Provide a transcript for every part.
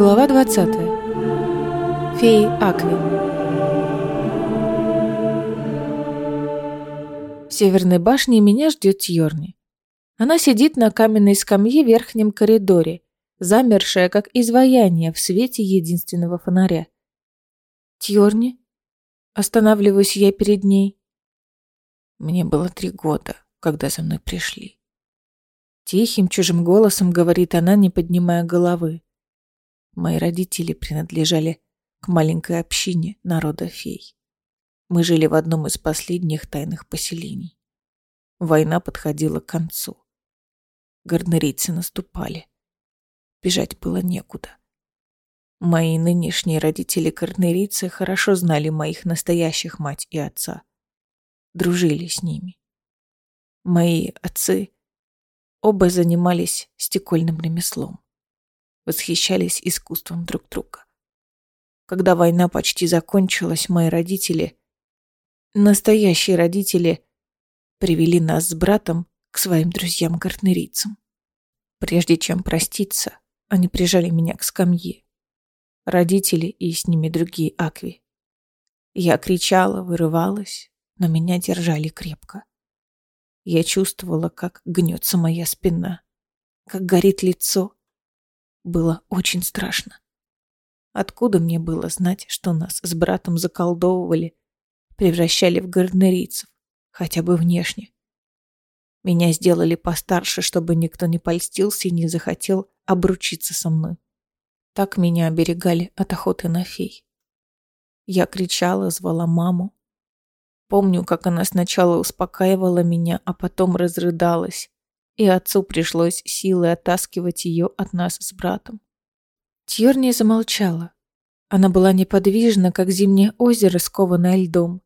Глава 20. Феи Акви. В северной башне меня ждет Тьорни. Она сидит на каменной скамье в верхнем коридоре, замершая, как изваяние в свете единственного фонаря. Тьорни? Останавливаюсь я перед ней. Мне было три года, когда за мной пришли. Тихим, чужим голосом говорит она, не поднимая головы. Мои родители принадлежали к маленькой общине народа фей. Мы жили в одном из последних тайных поселений. Война подходила к концу. Гарднерийцы наступали. Бежать было некуда. Мои нынешние родители-корнерийцы хорошо знали моих настоящих мать и отца. Дружили с ними. Мои отцы оба занимались стекольным ремеслом. Восхищались искусством друг друга. Когда война почти закончилась, мои родители, настоящие родители, привели нас с братом к своим друзьям-гартнерийцам. Прежде чем проститься, они прижали меня к скамье. Родители и с ними другие акви. Я кричала, вырывалась, но меня держали крепко. Я чувствовала, как гнется моя спина, как горит лицо. Было очень страшно. Откуда мне было знать, что нас с братом заколдовывали, превращали в гарднерийцев, хотя бы внешне? Меня сделали постарше, чтобы никто не польстился и не захотел обручиться со мной. Так меня оберегали от охоты на фей. Я кричала, звала маму. Помню, как она сначала успокаивала меня, а потом разрыдалась, и отцу пришлось силой оттаскивать ее от нас с братом. Тьерни замолчала. Она была неподвижна, как зимнее озеро, скованное льдом.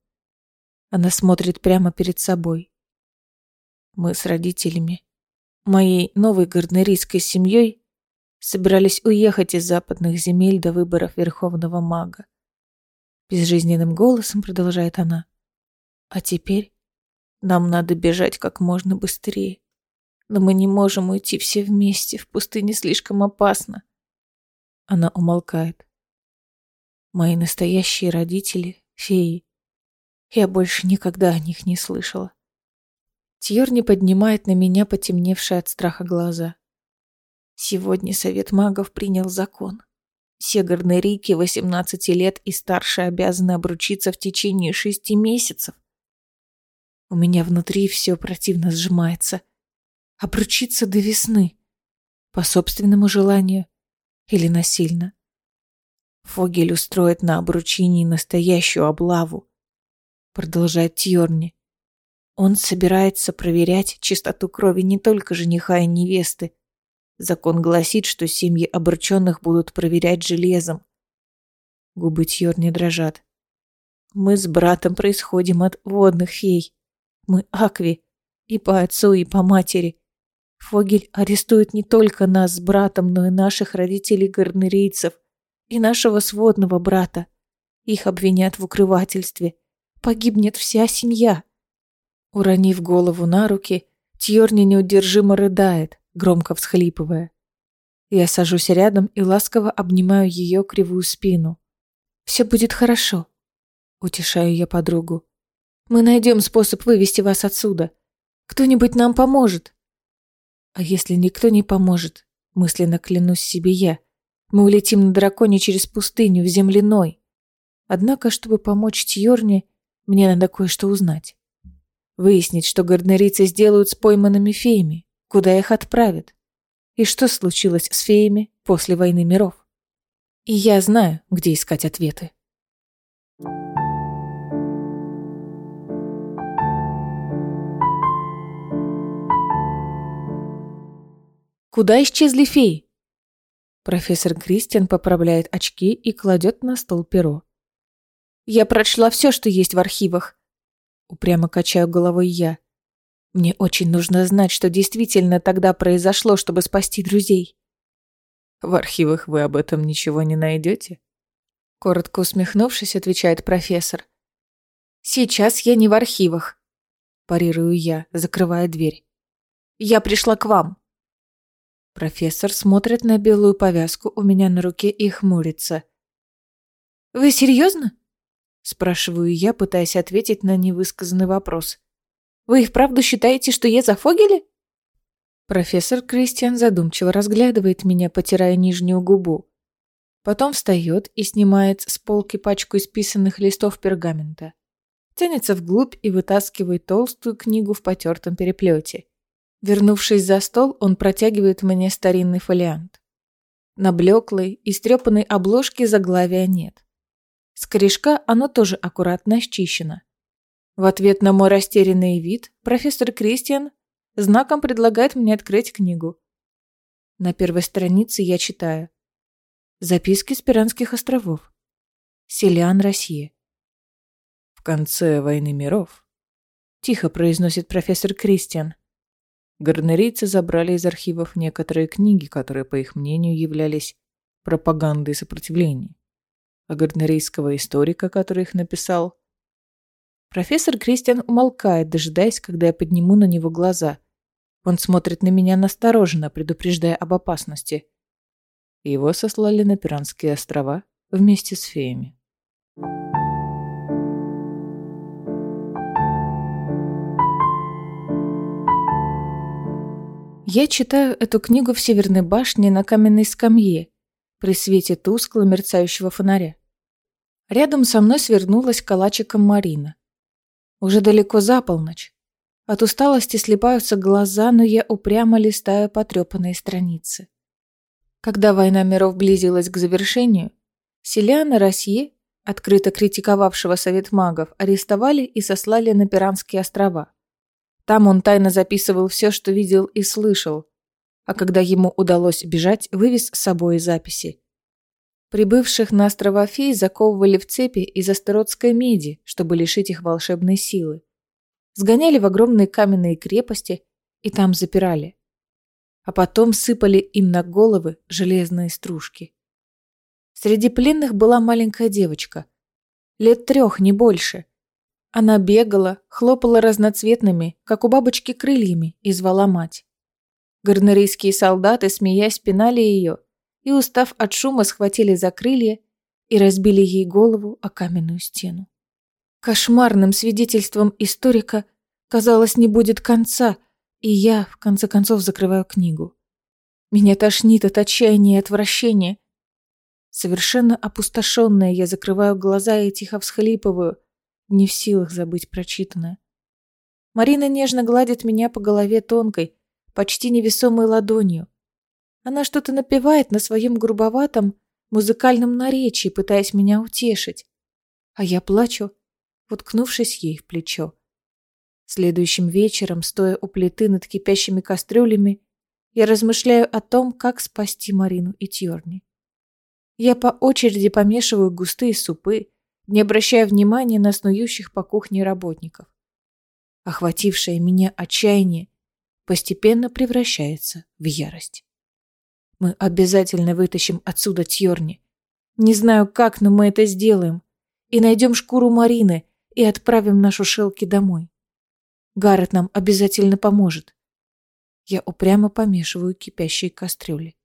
Она смотрит прямо перед собой. Мы с родителями, моей новой гарднерийской семьей, собирались уехать из западных земель до выборов Верховного Мага. Безжизненным голосом продолжает она. А теперь нам надо бежать как можно быстрее. Но мы не можем уйти все вместе, в пустыне слишком опасно. Она умолкает. Мои настоящие родители — феи. Я больше никогда о них не слышала. Тьорни поднимает на меня потемневшие от страха глаза. Сегодня Совет магов принял закон. Все горнерийки 18 лет и старше обязаны обручиться в течение шести месяцев. У меня внутри все противно сжимается. Обручиться до весны. По собственному желанию или насильно. Фогель устроит на обручении настоящую облаву. Продолжает Тьорни. Он собирается проверять чистоту крови не только жениха и невесты. Закон гласит, что семьи обрученных будут проверять железом. Губы Тьорни дрожат. Мы с братом происходим от водных фей. Мы акви. И по отцу, и по матери. Фогель арестует не только нас с братом, но и наших родителей-гарнерийцев. И нашего сводного брата. Их обвинят в укрывательстве. Погибнет вся семья. Уронив голову на руки, Тьорни неудержимо рыдает, громко всхлипывая. Я сажусь рядом и ласково обнимаю ее кривую спину. «Все будет хорошо», — утешаю я подругу. «Мы найдем способ вывести вас отсюда. Кто-нибудь нам поможет». «А если никто не поможет?» — мысленно клянусь себе я. «Мы улетим на драконе через пустыню в земляной». Однако, чтобы помочь Тьорне, мне надо кое-что узнать. Выяснить, что гарднерийцы сделают с пойманными феями, куда их отправят. И что случилось с феями после войны миров. И я знаю, где искать ответы. Куда исчезли феи? Профессор Кристиан поправляет очки и кладет на стол перо. Я прочла все, что есть в архивах. Упрямо качаю головой я. Мне очень нужно знать, что действительно тогда произошло, чтобы спасти друзей. В архивах вы об этом ничего не найдете? Коротко усмехнувшись, отвечает профессор. Сейчас я не в архивах. Парирую я, закрывая дверь. Я пришла к вам. Профессор смотрит на белую повязку у меня на руке и хмурится. «Вы серьезно?» Спрашиваю я, пытаясь ответить на невысказанный вопрос. «Вы и вправду считаете, что я за Фогеля?» Профессор Кристиан задумчиво разглядывает меня, потирая нижнюю губу. Потом встает и снимает с полки пачку исписанных листов пергамента. Тянется вглубь и вытаскивает толстую книгу в потертом переплете. Вернувшись за стол, он протягивает мне старинный фолиант. На блеклой, истрепанной обложке заглавия нет. С корешка оно тоже аккуратно счищено. В ответ на мой растерянный вид профессор Кристиан знаком предлагает мне открыть книгу. На первой странице я читаю. Записки с Пиранских островов. Селиан, Россия. В конце войны миров, тихо произносит профессор Кристиан, Гарнерийцы забрали из архивов некоторые книги, которые, по их мнению, являлись пропагандой сопротивления. А гарнерийского историка, который их написал... Профессор Кристиан умолкает, дожидаясь, когда я подниму на него глаза. Он смотрит на меня настороженно, предупреждая об опасности. Его сослали на Пиранские острова вместе с феями. Я читаю эту книгу в Северной башне на каменной скамье, при свете тускло мерцающего фонаря. Рядом со мной свернулась калачиком Марина. Уже далеко за полночь. От усталости слепаются глаза, но я упрямо листаю потрепанные страницы. Когда война миров близилась к завершению, Селиана России, открыто критиковавшего Совет магов, арестовали и сослали на Пиранские острова. Там он тайно записывал все, что видел и слышал, а когда ему удалось бежать, вывез с собой записи. Прибывших на острова Фей заковывали в цепи из астеротской меди, чтобы лишить их волшебной силы. Сгоняли в огромные каменные крепости и там запирали. А потом сыпали им на головы железные стружки. Среди пленных была маленькая девочка. Лет трех, не больше – она бегала, хлопала разноцветными, как у бабочки, крыльями и звала мать. Гарнерийские солдаты, смеясь, пинали ее и, устав от шума, схватили за крылья и разбили ей голову о каменную стену. Кошмарным свидетельством историка, казалось, не будет конца, и я, в конце концов, закрываю книгу. Меня тошнит от отчаяния и отвращения. Совершенно опустошенная, я закрываю глаза и тихо всхлипываю, не в силах забыть прочитанное. Марина нежно гладит меня по голове тонкой, почти невесомой ладонью. Она что-то напевает на своем грубоватом музыкальном наречии, пытаясь меня утешить. А я плачу, уткнувшись ей в плечо. Следующим вечером, стоя у плиты над кипящими кастрюлями, я размышляю о том, как спасти Марину и Тьорни. Я по очереди помешиваю густые супы, не обращая внимания на снующих по кухне работников. Охватившее меня отчаяние постепенно превращается в ярость. Мы обязательно вытащим отсюда Тьорни. Не знаю как, но мы это сделаем. И найдем шкуру Марины и отправим нашу Шелки домой. Гаррет нам обязательно поможет. Я упрямо помешиваю кипящие кастрюли.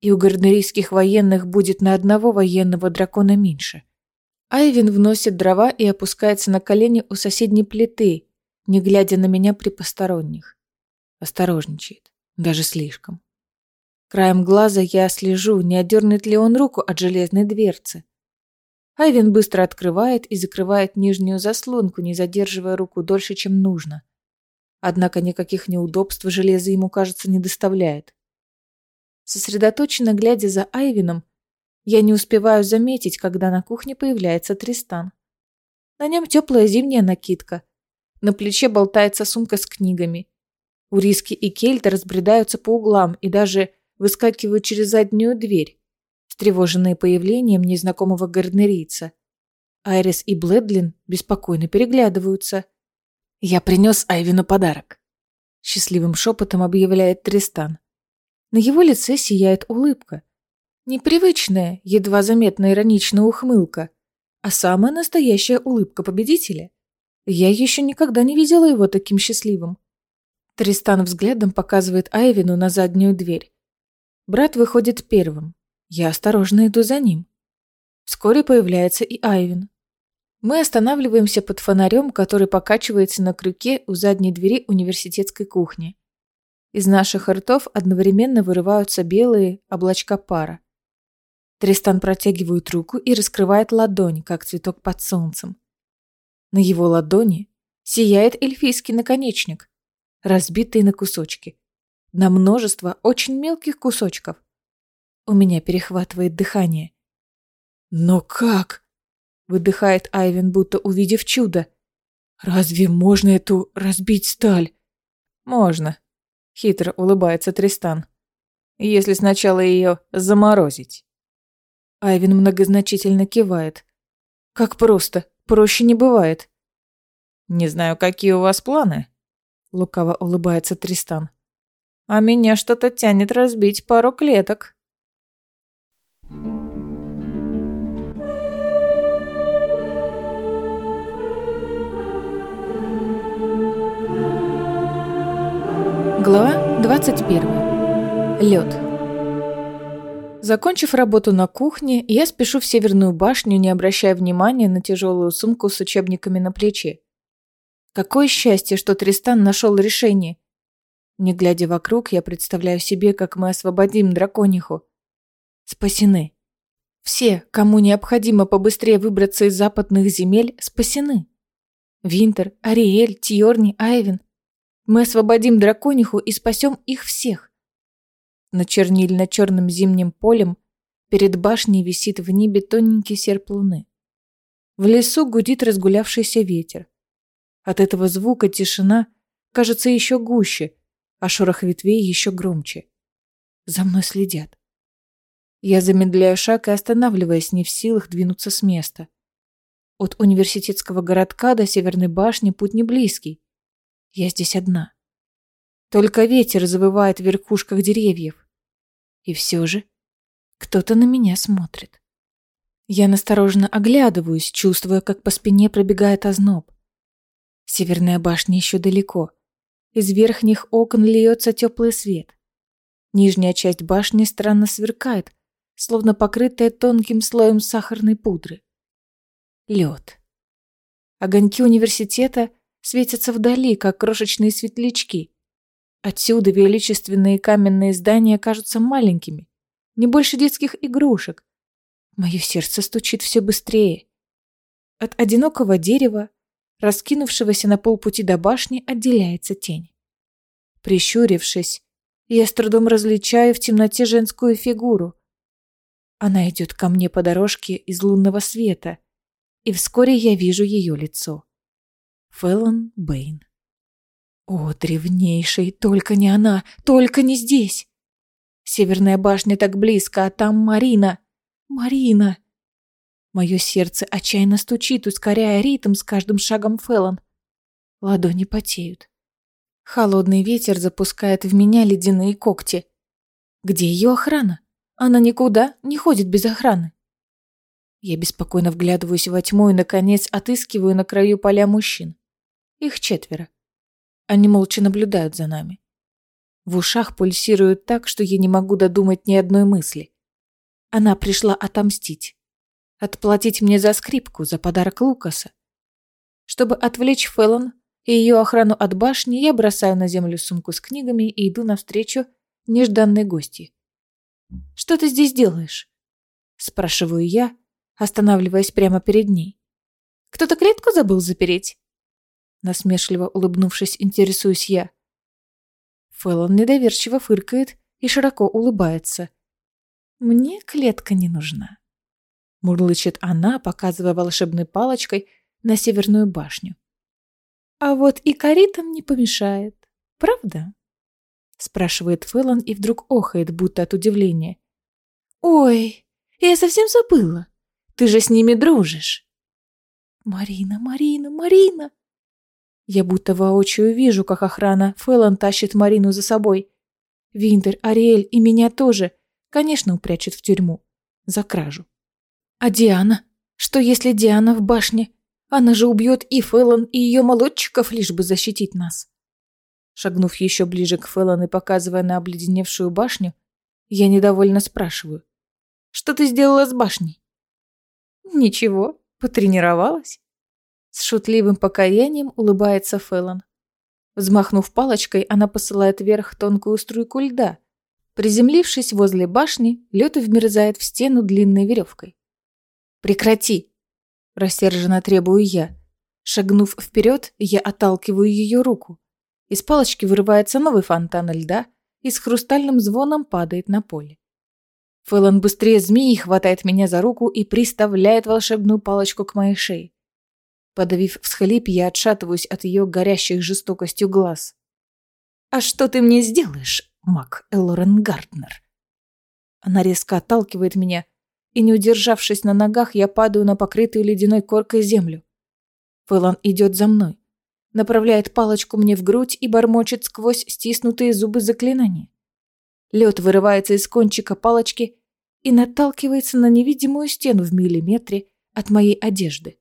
И у гарднерийских военных будет на одного военного дракона меньше. Айвин вносит дрова и опускается на колени у соседней плиты, не глядя на меня при посторонних. Осторожничает, даже слишком. Краем глаза я слежу, не отдернет ли он руку от железной дверцы. Айвин быстро открывает и закрывает нижнюю заслонку, не задерживая руку дольше, чем нужно. Однако никаких неудобств железо ему, кажется, не доставляет. Сосредоточенно глядя за Айвином, я не успеваю заметить, когда на кухне появляется Тристан. На нем теплая зимняя накидка. На плече болтается сумка с книгами. Уриски и Кельт разбредаются по углам и даже выскакивают через заднюю дверь, встревоженные появлением незнакомого гарднерийца. Айрис и Бледлин беспокойно переглядываются. «Я принес Айвину подарок», — счастливым шепотом объявляет Тристан. На его лице сияет улыбка. Непривычная, едва заметная ироничная ухмылка, а самая настоящая улыбка победителя. Я еще никогда не видела его таким счастливым. Тристан взглядом показывает Айвину на заднюю дверь. Брат выходит первым. Я осторожно иду за ним. Вскоре появляется и Айвин. Мы останавливаемся под фонарем, который покачивается на крюке у задней двери университетской кухни. Из наших ртов одновременно вырываются белые облачка пара. Тристан протягивает руку и раскрывает ладонь, как цветок под солнцем. На его ладони сияет эльфийский наконечник, разбитый на кусочки. На множество очень мелких кусочков. У меня перехватывает дыхание. «Но как?» — выдыхает Айвен, будто увидев чудо. «Разве можно эту разбить сталь?» «Можно», — хитро улыбается Тристан. «Если сначала ее заморозить». Айвен многозначительно кивает. «Как просто. Проще не бывает». «Не знаю, какие у вас планы», — лукаво улыбается Тристан. «А меня что-то тянет разбить пару клеток». Глава 21. Лед. Закончив работу на кухне, я спешу в Северную башню, не обращая внимания на тяжелую сумку с учебниками на плече. Какое счастье, что Тристан нашел решение. Не глядя вокруг, я представляю себе, как мы освободим дракониху. Спасены. Все, кому необходимо побыстрее выбраться из западных земель, спасены. Винтер, Ариэль, Тьорни, Айвен. Мы освободим дракониху и спасем их всех. На чернильно-черным зимним полем перед башней висит в небе тоненький серп луны. В лесу гудит разгулявшийся ветер. От этого звука тишина кажется еще гуще, а шорох ветвей еще громче. За мной следят. Я замедляю шаг и останавливаясь, не в силах двинуться с места. От университетского городка до Северной башни путь не близкий. Я здесь одна. Только ветер завывает в верхушках деревьев. И все же кто-то на меня смотрит. Я настороженно оглядываюсь, чувствуя, как по спине пробегает озноб. Северная башня еще далеко. Из верхних окон льется теплый свет. Нижняя часть башни странно сверкает, словно покрытая тонким слоем сахарной пудры. Лед. Огоньки университета светятся вдали, как крошечные светлячки. Отсюда величественные каменные здания кажутся маленькими, не больше детских игрушек. Мое сердце стучит все быстрее. От одинокого дерева, раскинувшегося на полпути до башни, отделяется тень. Прищурившись, я с трудом различаю в темноте женскую фигуру. Она идет ко мне по дорожке из лунного света, и вскоре я вижу ее лицо. Фэллон Бэйн. О, древнейший, только не она, только не здесь. Северная башня так близко, а там Марина. Марина. Мое сердце отчаянно стучит, ускоряя ритм с каждым шагом Феллон. Ладони потеют. Холодный ветер запускает в меня ледяные когти. Где ее охрана? Она никуда не ходит без охраны. Я беспокойно вглядываюсь во тьму и, наконец, отыскиваю на краю поля мужчин. Их четверо. Они молча наблюдают за нами. В ушах пульсирует так, что я не могу додумать ни одной мысли. Она пришла отомстить. Отплатить мне за скрипку, за подарок Лукаса. Чтобы отвлечь Феллон и ее охрану от башни, я бросаю на землю сумку с книгами и иду навстречу нежданной гости. «Что ты здесь делаешь?» Спрашиваю я, останавливаясь прямо перед ней. «Кто-то клетку забыл запереть?» Насмешливо улыбнувшись, интересуюсь я. Фэллон недоверчиво фыркает и широко улыбается. «Мне клетка не нужна», — мурлычет она, показывая волшебной палочкой на северную башню. «А вот и коритам не помешает, правда?» — спрашивает Фэллон и вдруг охает, будто от удивления. «Ой, я совсем забыла. Ты же с ними дружишь». «Марина, Марина, Марина!» Я будто воочию вижу, как охрана Фэллон тащит Марину за собой. Винтер, Ариэль и меня тоже, конечно, упрячут в тюрьму. За кражу. А Диана? Что если Диана в башне? Она же убьет и Фэллон, и ее молодчиков, лишь бы защитить нас. Шагнув еще ближе к Фэллон и показывая на обледеневшую башню, Я недовольно спрашиваю. «Что ты сделала с башней?» «Ничего, потренировалась». С шутливым покаянием улыбается Фэллон. Взмахнув палочкой, она посылает вверх тонкую струйку льда. Приземлившись возле башни, лед вмерзает в стену длинной веревкой. «Прекрати!» – рассерженно требую я. Шагнув вперед, я отталкиваю ее руку. Из палочки вырывается новый фонтан льда и с хрустальным звоном падает на поле. Фэллон быстрее змеи хватает меня за руку и приставляет волшебную палочку к моей шее. Подавив всхлип, я отшатываюсь от ее горящих жестокостью глаз. «А что ты мне сделаешь, маг Элорен Гарднер?» Она резко отталкивает меня, и, не удержавшись на ногах, я падаю на покрытую ледяной коркой землю. Фэллон идет за мной, направляет палочку мне в грудь и бормочет сквозь стиснутые зубы заклинания. Лед вырывается из кончика палочки и наталкивается на невидимую стену в миллиметре от моей одежды.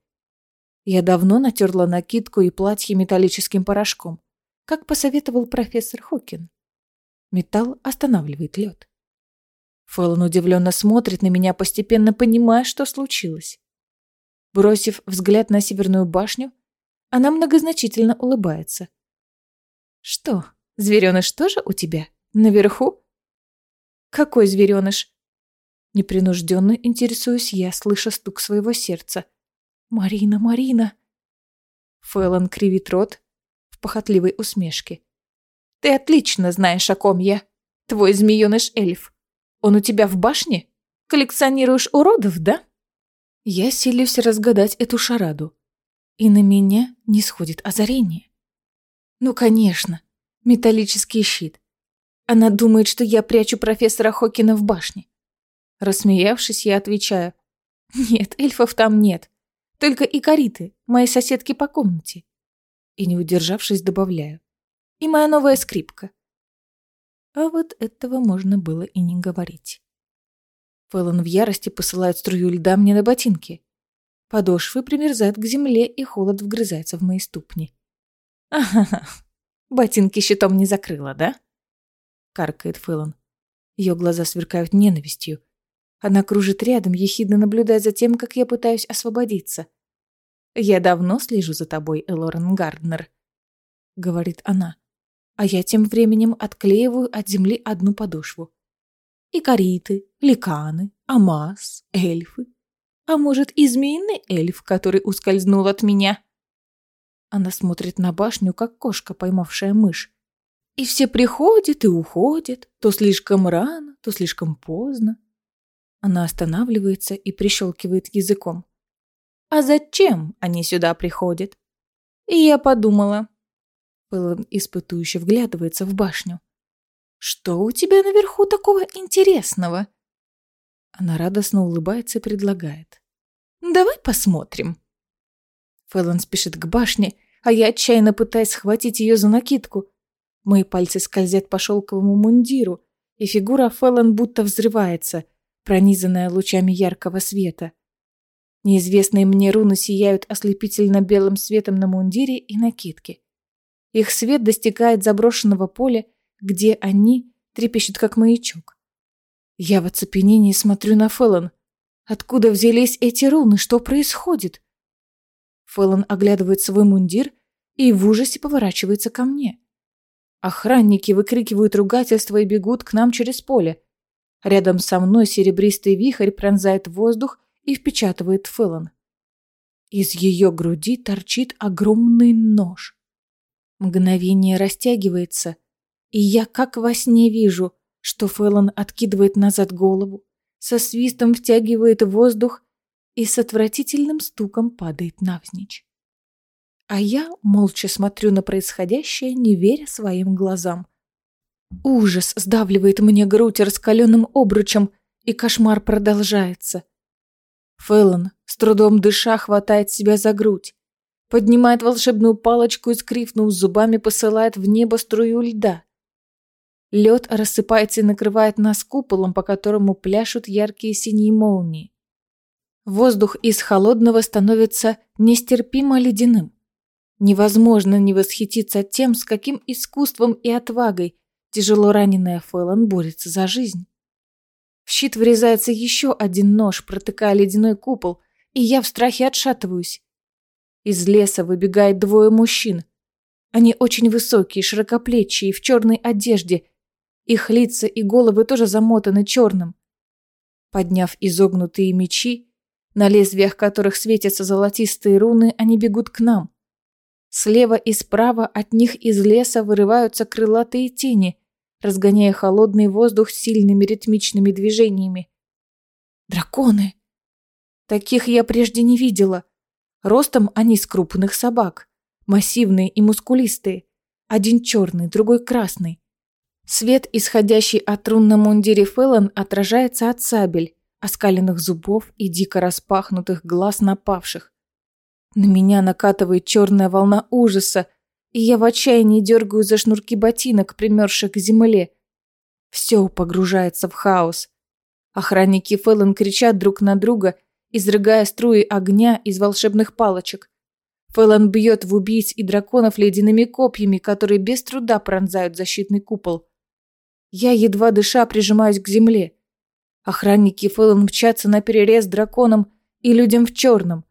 Я давно натерла накидку и платье металлическим порошком, как посоветовал профессор Хокин. Металл останавливает лед. Фэллон удивленно смотрит на меня, постепенно понимая, что случилось. Бросив взгляд на северную башню, она многозначительно улыбается. «Что, звереныш тоже у тебя? Наверху?» «Какой звереныш?» Непринужденно интересуюсь я, слыша стук своего сердца. «Марина, Марина!» Фэллон кривит рот в похотливой усмешке. «Ты отлично знаешь, о ком я. Твой змеёныш-эльф. Он у тебя в башне? Коллекционируешь уродов, да?» Я силюсь разгадать эту шараду. И на меня не сходит озарение. Ну, конечно, металлический щит. Она думает, что я прячу профессора Хокина в башне. Рассмеявшись, я отвечаю. Нет, эльфов там нет. Только и кориты, мои соседки по комнате. И не удержавшись, добавляю. И моя новая скрипка. А вот этого можно было и не говорить. Фэллон в ярости посылает струю льда мне на ботинки. Подошвы примерзают к земле, и холод вгрызается в мои ступни. «Ага, ботинки щитом не закрыла, да?» Каркает Фэллон. Ее глаза сверкают ненавистью, она кружит рядом, ехидно наблюдая за тем, как я пытаюсь освободиться. «Я давно слежу за тобой, Элорен Гарднер», — говорит она. А я тем временем отклеиваю от земли одну подошву. И кориты, ликаны, амаз, эльфы. А может, и змеиный эльф, который ускользнул от меня? Она смотрит на башню, как кошка, поймавшая мышь. И все приходят и уходят, то слишком рано, то слишком поздно. Она останавливается и прищелкивает языком. «А зачем они сюда приходят?» И я подумала. Пэллон испытующе вглядывается в башню. «Что у тебя наверху такого интересного?» Она радостно улыбается и предлагает. «Давай посмотрим». Фэллон спешит к башне, а я отчаянно пытаюсь схватить ее за накидку. Мои пальцы скользят по шелковому мундиру, и фигура Фэллон будто взрывается — пронизанная лучами яркого света. Неизвестные мне руны сияют ослепительно белым светом на мундире и накидке. Их свет достигает заброшенного поля, где они трепещут, как маячок. Я в оцепенении смотрю на Фэллон. Откуда взялись эти руны? Что происходит? Фэллон оглядывает свой мундир и в ужасе поворачивается ко мне. Охранники выкрикивают ругательства и бегут к нам через поле. Рядом со мной серебристый вихрь пронзает воздух и впечатывает Фэллон. Из ее груди торчит огромный нож. Мгновение растягивается, и я как во сне вижу, что Фэллон откидывает назад голову, со свистом втягивает воздух и с отвратительным стуком падает навзничь. А я молча смотрю на происходящее, не веря своим глазам. Ужас сдавливает мне грудь раскаленным обручем, и кошмар продолжается. Фэллон, с трудом дыша, хватает себя за грудь, поднимает волшебную палочку и, скрипнув зубами, посылает в небо струю льда. Лед рассыпается и накрывает нас куполом, по которому пляшут яркие синие молнии. Воздух из холодного становится нестерпимо ледяным. Невозможно не восхититься тем, с каким искусством и отвагой Тяжело раненая Фэллон борется за жизнь. В щит врезается еще один нож, протыкая ледяной купол, и я в страхе отшатываюсь. Из леса выбегает двое мужчин. Они очень высокие, широкоплечие, в черной одежде. Их лица и головы тоже замотаны черным. Подняв изогнутые мечи, на лезвиях которых светятся золотистые руны, они бегут к нам. Слева и справа от них из леса вырываются крылатые тени, разгоняя холодный воздух сильными ритмичными движениями. Драконы! Таких я прежде не видела. Ростом они с крупных собак, массивные и мускулистые. Один черный, другой красный. Свет, исходящий от рун на мундире Фэллон, отражается от сабель, оскаленных зубов и дико распахнутых глаз напавших. На меня накатывает черная волна ужаса, и я в отчаянии дергаю за шнурки ботинок, примерзших к земле. Все погружается в хаос. Охранники Фэллон кричат друг на друга, изрыгая струи огня из волшебных палочек. Фэллон бьет в убийц и драконов ледяными копьями, которые без труда пронзают защитный купол. Я, едва дыша, прижимаюсь к земле. Охранники Фэллон мчатся на перерез драконам и людям в черном.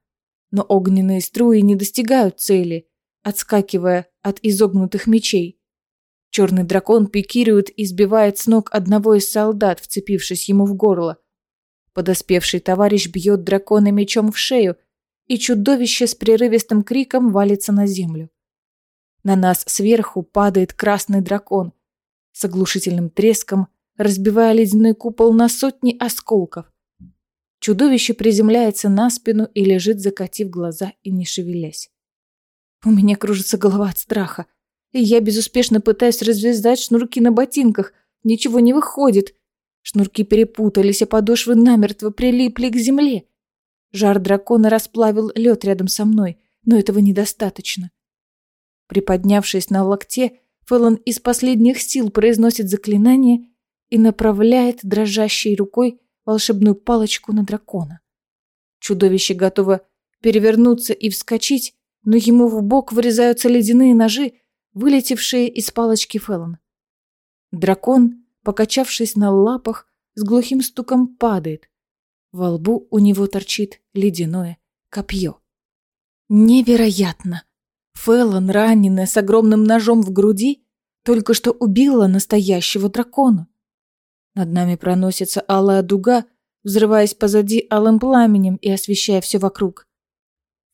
Но огненные струи не достигают цели, отскакивая от изогнутых мечей. Черный дракон пикирует и сбивает с ног одного из солдат, вцепившись ему в горло. Подоспевший товарищ бьет дракона мечом в шею, и чудовище с прерывистым криком валится на землю. На нас сверху падает красный дракон с оглушительным треском, разбивая ледяной купол на сотни осколков. Чудовище приземляется на спину и лежит, закатив глаза и не шевелясь. У меня кружится голова от страха, и я безуспешно пытаюсь развязать шнурки на ботинках. Ничего не выходит. Шнурки перепутались, а подошвы намертво прилипли к земле. Жар дракона расплавил лед рядом со мной, но этого недостаточно. Приподнявшись на локте, Фэллон из последних сил произносит заклинание и направляет дрожащей рукой волшебную палочку на дракона. Чудовище готово перевернуться и вскочить, но ему в бок вырезаются ледяные ножи, вылетевшие из палочки Фэллон. Дракон, покачавшись на лапах, с глухим стуком падает. Во лбу у него торчит ледяное копье. Невероятно! Фэллон, раненая с огромным ножом в груди, только что убила настоящего дракона. Над нами проносится алая дуга, взрываясь позади алым пламенем и освещая все вокруг.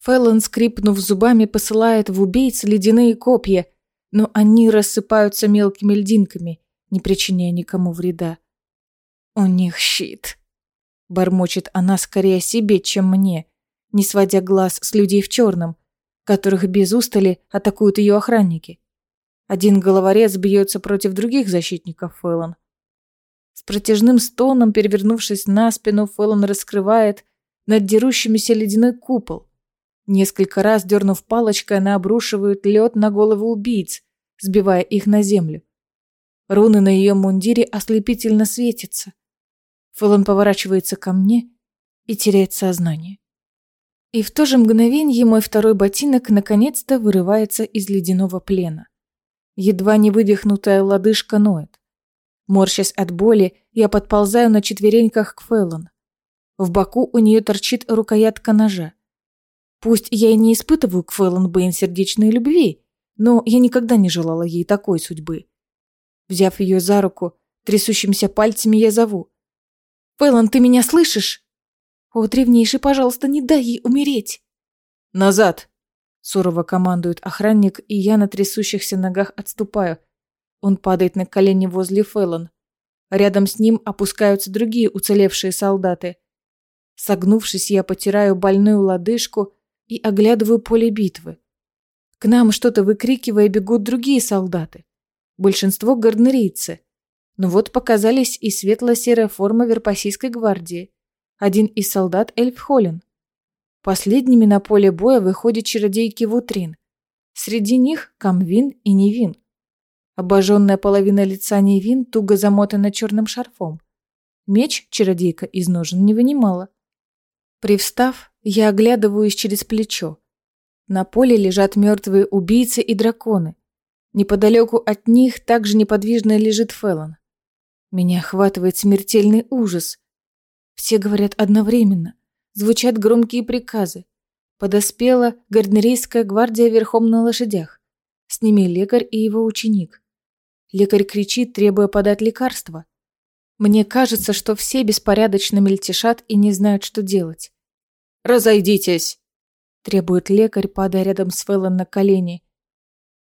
Фэллон, скрипнув зубами, посылает в убийц ледяные копья, но они рассыпаются мелкими льдинками, не причиняя никому вреда. «У них щит», — бормочет она скорее себе, чем мне, не сводя глаз с людей в черном, которых без устали атакуют ее охранники. Один головорез бьется против других защитников Фэллон. С протяжным стоном, перевернувшись на спину, Фэллон раскрывает над дерущимися ледяной купол. Несколько раз, дернув палочкой, она обрушивает лед на головы убийц, сбивая их на землю. Руны на ее мундире ослепительно светятся. Фэллон поворачивается ко мне и теряет сознание. И в то же мгновение мой второй ботинок наконец-то вырывается из ледяного плена. Едва не вывихнутая лодыжка ноет. Морщась от боли, я подползаю на четвереньках к Фэллон. В боку у нее торчит рукоятка ножа. Пусть я и не испытываю к Фэллон Бэйн сердечной любви, но я никогда не желала ей такой судьбы. Взяв ее за руку, трясущимися пальцами я зову. «Фэллон, ты меня слышишь?» «О, древнейший, пожалуйста, не дай ей умереть!» «Назад!» — сурово командует охранник, и я на трясущихся ногах отступаю, он падает на колени возле Фэллон. Рядом с ним опускаются другие уцелевшие солдаты. Согнувшись, я потираю больную лодыжку и оглядываю поле битвы. К нам что-то выкрикивая бегут другие солдаты. Большинство гарднерийцы. Но вот показались и светло-серая форма Верпасийской гвардии. Один из солдат Эльфхолен. Последними на поле боя выходят чародейки Вутрин. Среди них Камвин и Невин. Обожженная половина лица Невин туго замотана черным шарфом. Меч чародейка из ножен не вынимала. Привстав, я оглядываюсь через плечо. На поле лежат мертвые убийцы и драконы. Неподалеку от них также неподвижно лежит Феллон. Меня охватывает смертельный ужас. Все говорят одновременно. Звучат громкие приказы. Подоспела гарднерийская гвардия верхом на лошадях. С ними лекарь и его ученик. Лекарь кричит, требуя подать лекарство. Мне кажется, что все беспорядочно мельтешат и не знают, что делать. «Разойдитесь!» – требует лекарь, падая рядом с Фэллон на колени.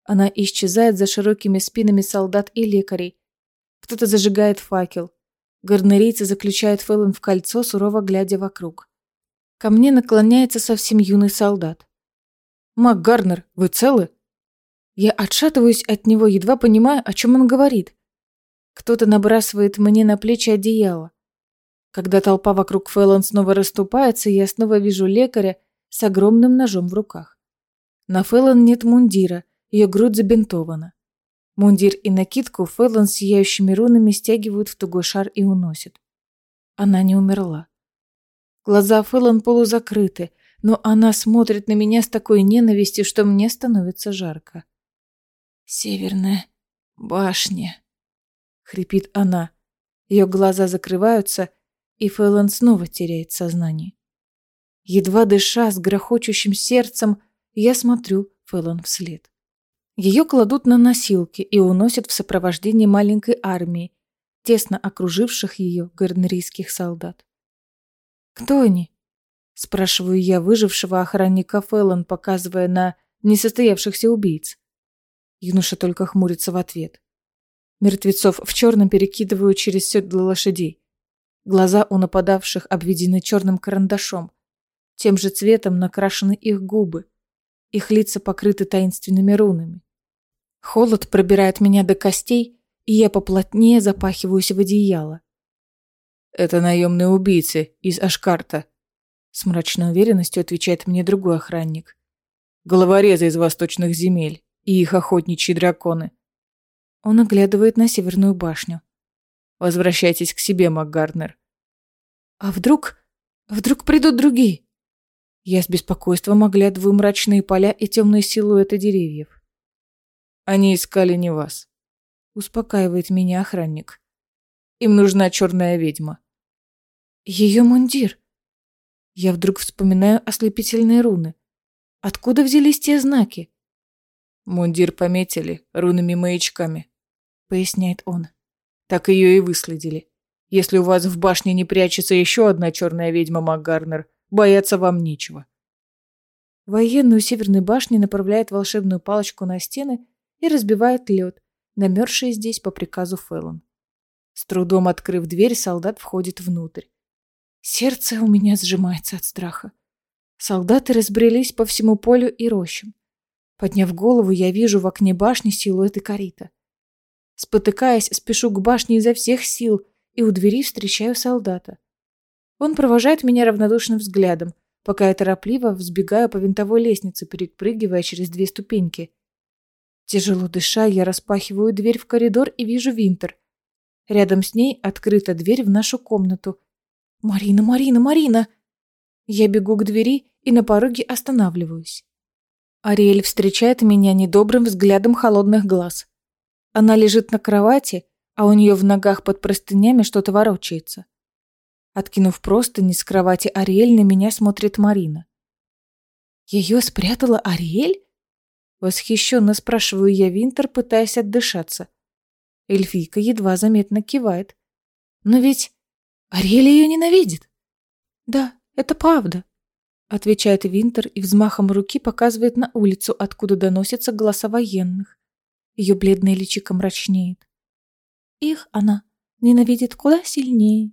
Она исчезает за широкими спинами солдат и лекарей. Кто-то зажигает факел. Гарнерийцы заключают Фэллон в кольцо, сурово глядя вокруг. Ко мне наклоняется совсем юный солдат. «Мак Гарнер, вы целы?» Я отшатываюсь от него, едва понимая, о чем он говорит. Кто-то набрасывает мне на плечи одеяло. Когда толпа вокруг Фэллон снова расступается, я снова вижу лекаря с огромным ножом в руках. На Фэллон нет мундира, ее грудь забинтована. Мундир и накидку Фэллон с сияющими рунами стягивают в тугой шар и уносят. Она не умерла. Глаза Фэллон полузакрыты, но она смотрит на меня с такой ненавистью, что мне становится жарко. «Северная башня», — хрипит она. Ее глаза закрываются, и Фэллон снова теряет сознание. Едва дыша с грохочущим сердцем, я смотрю Фэллон вслед. Ее кладут на носилки и уносят в сопровождении маленькой армии, тесно окруживших ее гарнерийских солдат. «Кто они?» — спрашиваю я выжившего охранника Фэллон, показывая на несостоявшихся убийц. Юноша только хмурится в ответ. Мертвецов в черном перекидывают через седла лошадей. Глаза у нападавших обведены черным карандашом. Тем же цветом накрашены их губы. Их лица покрыты таинственными рунами. Холод пробирает меня до костей, и я поплотнее запахиваюсь в одеяло. «Это наемные убийцы из Ашкарта», — с мрачной уверенностью отвечает мне другой охранник. «Головорезы из восточных земель и их охотничьи драконы. Он оглядывает на северную башню. Возвращайтесь к себе, МакГарнер. А вдруг... вдруг придут другие? Я с беспокойством оглядываю мрачные поля и темные силуэты деревьев. Они искали не вас. Успокаивает меня охранник. Им нужна черная ведьма. Ее мундир. Я вдруг вспоминаю ослепительные руны. Откуда взялись те знаки? Мундир пометили рунами-маячками, поясняет он. Так ее и выследили. Если у вас в башне не прячется еще одна черная ведьма МакГарнер, бояться вам нечего. Военную северной башни направляет волшебную палочку на стены и разбивает лед, намерзший здесь по приказу Фэллон. С трудом открыв дверь, солдат входит внутрь. Сердце у меня сжимается от страха. Солдаты разбрелись по всему полю и рощам. Подняв голову, я вижу в окне башни силуэты Карита. Спотыкаясь, спешу к башне изо всех сил и у двери встречаю солдата. Он провожает меня равнодушным взглядом, пока я торопливо взбегаю по винтовой лестнице, перепрыгивая через две ступеньки. Тяжело дыша, я распахиваю дверь в коридор и вижу Винтер. Рядом с ней открыта дверь в нашу комнату. «Марина, Марина, Марина!» Я бегу к двери и на пороге останавливаюсь. Ариэль встречает меня недобрым взглядом холодных глаз. Она лежит на кровати, а у нее в ногах под простынями что-то ворочается. Откинув простыни с кровати Ариэль, на меня смотрит Марина. «Ее спрятала Ариэль?» Восхищенно спрашиваю я Винтер, пытаясь отдышаться. Эльфийка едва заметно кивает. «Но ведь Ариэль ее ненавидит!» «Да, это правда», отвечает Винтер и взмахом руки показывает на улицу, откуда доносятся голоса военных. Ее бледное личико мрачнеет. Их она ненавидит куда сильнее.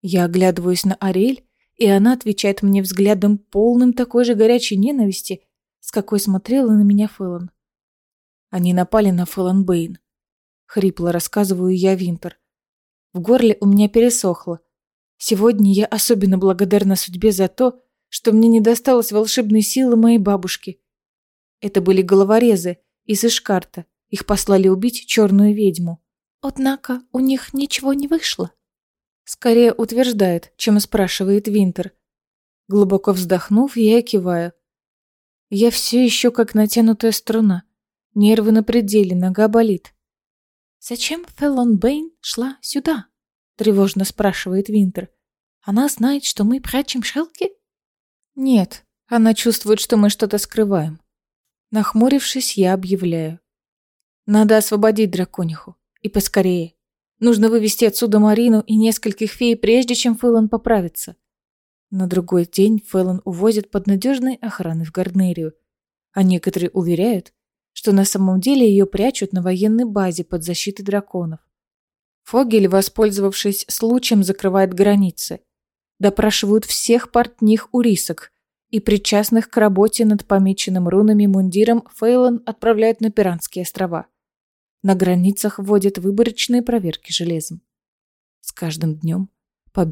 Я оглядываюсь на Ариэль, и она отвечает мне взглядом полным такой же горячей ненависти, с какой смотрела на меня Фэллон. Они напали на Фэллон Бэйн. Хрипло рассказываю я Винтер. В горле у меня пересохло, Сегодня я особенно благодарна судьбе за то, что мне не досталось волшебной силы моей бабушки. Это были головорезы из Ишкарта. Их послали убить черную ведьму. Однако у них ничего не вышло. Скорее утверждает, чем спрашивает Винтер. Глубоко вздохнув, я киваю. Я все еще как натянутая струна. Нервы на пределе, нога болит. «Зачем Феллон Бэйн шла сюда?» — тревожно спрашивает Винтер. «Она знает, что мы прячем шелки?» «Нет, она чувствует, что мы что-то скрываем». Нахмурившись, я объявляю. «Надо освободить дракониху. И поскорее. Нужно вывести отсюда Марину и нескольких фей, прежде чем Фэллон поправится». На другой день Фэллон увозят под надежной охраной в Гарнерию, а некоторые уверяют, что на самом деле ее прячут на военной базе под защитой драконов. Фогель, воспользовавшись случаем, закрывает границы. Допрашивают всех портних урисок и причастных к работе над помеченным рунами мундиром Фейлон отправляют на Пиранские острова. На границах вводят выборочные проверки железом. С каждым днем